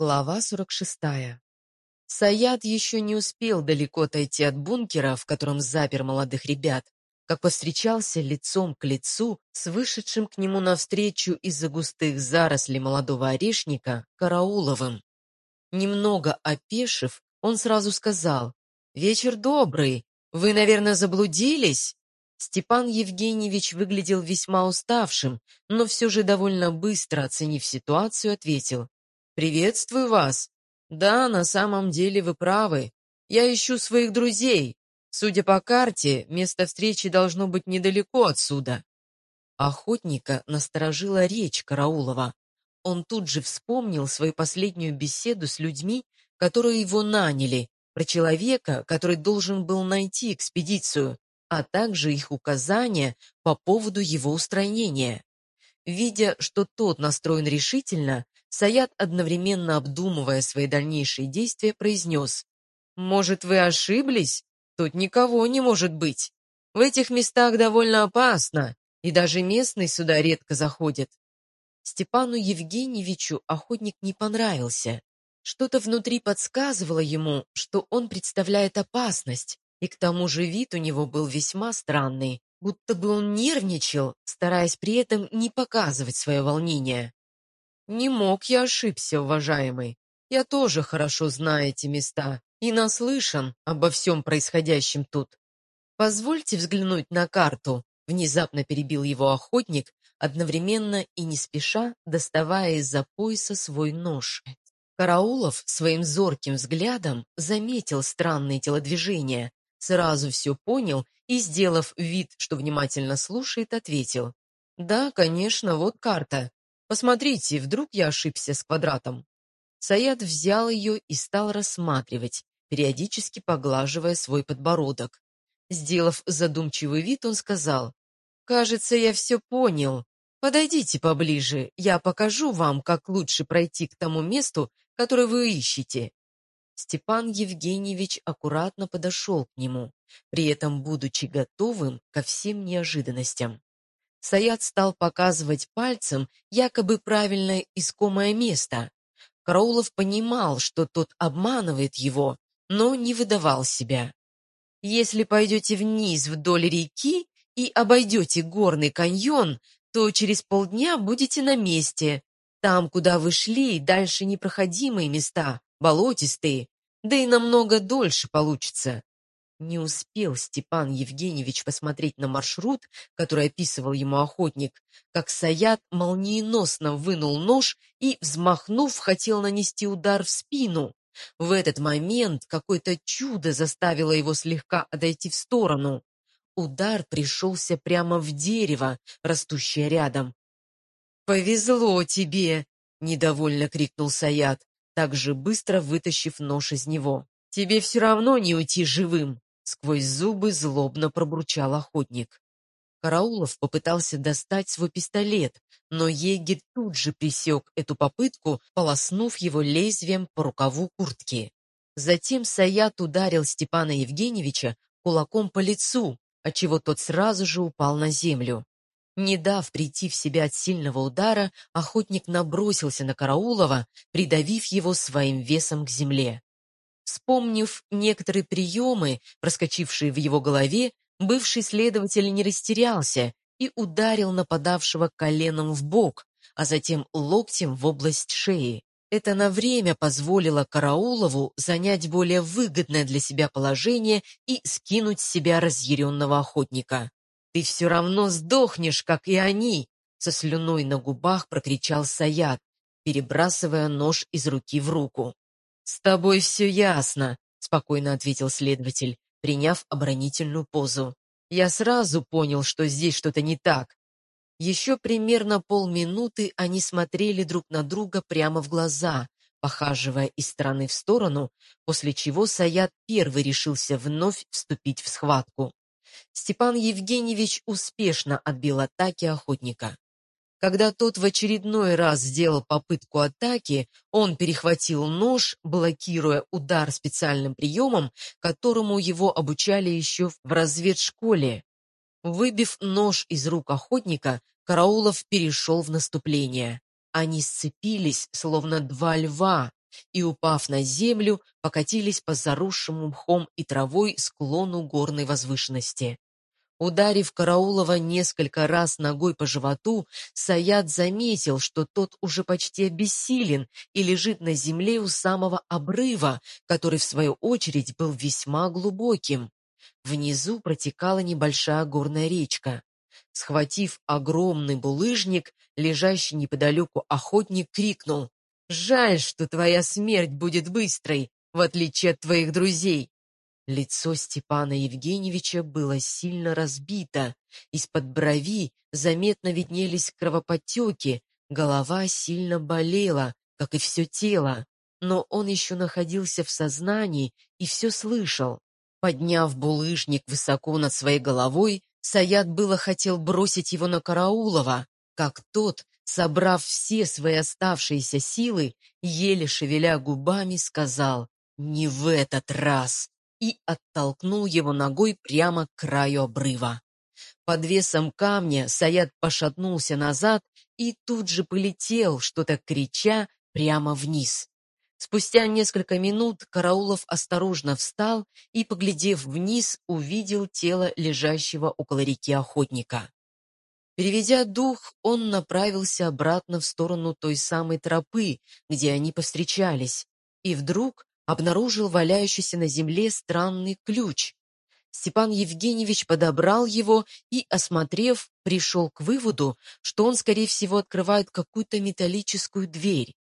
Глава 46. Саят еще не успел далеко отойти от бункера, в котором запер молодых ребят, как повстречался лицом к лицу с вышедшим к нему навстречу из-за густых зарослей молодого орешника Карауловым. Немного опешив, он сразу сказал «Вечер добрый, вы, наверное, заблудились?» Степан Евгеньевич выглядел весьма уставшим, но все же довольно быстро, оценив ситуацию, ответил «Приветствую вас. Да, на самом деле вы правы. Я ищу своих друзей. Судя по карте, место встречи должно быть недалеко отсюда». Охотника насторожила речь Караулова. Он тут же вспомнил свою последнюю беседу с людьми, которые его наняли, про человека, который должен был найти экспедицию, а также их указания по поводу его устранения. Видя, что тот настроен решительно, Саят, одновременно обдумывая свои дальнейшие действия, произнес «Может, вы ошиблись? Тут никого не может быть. В этих местах довольно опасно, и даже местные сюда редко заходят». Степану Евгеньевичу охотник не понравился. Что-то внутри подсказывало ему, что он представляет опасность, и к тому же вид у него был весьма странный, будто бы он нервничал, стараясь при этом не показывать свое волнение. Не мог я ошибся, уважаемый. Я тоже хорошо знаю эти места и наслышан обо всем происходящем тут. Позвольте взглянуть на карту, внезапно перебил его охотник, одновременно и не спеша доставая из-за пояса свой нож. Караулов своим зорким взглядом заметил странные телодвижения, сразу все понял и, сделав вид, что внимательно слушает, ответил. «Да, конечно, вот карта. Посмотрите, вдруг я ошибся с квадратом. Саят взял ее и стал рассматривать, периодически поглаживая свой подбородок. Сделав задумчивый вид, он сказал, «Кажется, я все понял. Подойдите поближе, я покажу вам, как лучше пройти к тому месту, которое вы ищете». Степан Евгеньевич аккуратно подошел к нему, при этом будучи готовым ко всем неожиданностям. Саят стал показывать пальцем якобы правильное искомое место. Караулов понимал, что тот обманывает его, но не выдавал себя. «Если пойдете вниз вдоль реки и обойдете горный каньон, то через полдня будете на месте. Там, куда вы шли, дальше непроходимые места, болотистые, да и намного дольше получится. Не успел Степан Евгеньевич посмотреть на маршрут, который описывал ему охотник, как Саят молниеносно вынул нож и, взмахнув, хотел нанести удар в спину. В этот момент какое-то чудо заставило его слегка отойти в сторону. Удар пришелся прямо в дерево, растущее рядом. «Повезло тебе!» — недовольно крикнул Саят, также быстро вытащив нож из него. «Тебе все равно не уйти живым!» Сквозь зубы злобно пробурчал охотник. Караулов попытался достать свой пистолет, но егерь тут же пресек эту попытку, полоснув его лезвием по рукаву куртки. Затем Саят ударил Степана Евгеньевича кулаком по лицу, отчего тот сразу же упал на землю. Не дав прийти в себя от сильного удара, охотник набросился на Караулова, придавив его своим весом к земле. Вспомнив некоторые приемы, проскочившие в его голове, бывший следователь не растерялся и ударил нападавшего коленом в бок, а затем локтем в область шеи. Это на время позволило Караулову занять более выгодное для себя положение и скинуть с себя разъяренного охотника. «Ты все равно сдохнешь, как и они!» Со слюной на губах прокричал Саят, перебрасывая нож из руки в руку. «С тобой все ясно», — спокойно ответил следователь, приняв оборонительную позу. «Я сразу понял, что здесь что-то не так». Еще примерно полминуты они смотрели друг на друга прямо в глаза, похаживая из стороны в сторону, после чего Саят первый решился вновь вступить в схватку. Степан Евгеньевич успешно отбил атаки охотника. Когда тот в очередной раз сделал попытку атаки, он перехватил нож, блокируя удар специальным приемом, которому его обучали еще в разведшколе. Выбив нож из рук охотника, Караулов перешел в наступление. Они сцепились, словно два льва, и, упав на землю, покатились по заросшему мхом и травой склону горной возвышенности. Ударив Караулова несколько раз ногой по животу, Саят заметил, что тот уже почти обессилен и лежит на земле у самого обрыва, который, в свою очередь, был весьма глубоким. Внизу протекала небольшая горная речка. Схватив огромный булыжник, лежащий неподалеку охотник крикнул «Жаль, что твоя смерть будет быстрой, в отличие от твоих друзей. Лицо Степана Евгеньевича было сильно разбито, из-под брови заметно виднелись кровоподтеки, голова сильно болела, как и все тело, но он еще находился в сознании и все слышал. Подняв булыжник высоко над своей головой, Саят было хотел бросить его на Караулова, как тот, собрав все свои оставшиеся силы, еле шевеля губами, сказал «Не в этот раз!» И оттолкнул его ногой прямо к краю обрыва. Под весом камня Саят пошатнулся назад и тут же полетел, что-то крича, прямо вниз. Спустя несколько минут Караулов осторожно встал и, поглядев вниз, увидел тело лежащего около реки охотника. Переведя дух, он направился обратно в сторону той самой тропы, где они повстречались, и вдруг обнаружил валяющийся на земле странный ключ. Степан Евгеньевич подобрал его и, осмотрев, пришел к выводу, что он, скорее всего, открывает какую-то металлическую дверь.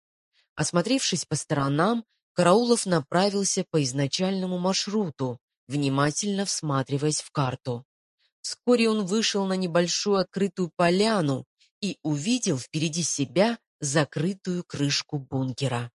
Осмотревшись по сторонам, Караулов направился по изначальному маршруту, внимательно всматриваясь в карту. Вскоре он вышел на небольшую открытую поляну и увидел впереди себя закрытую крышку бункера.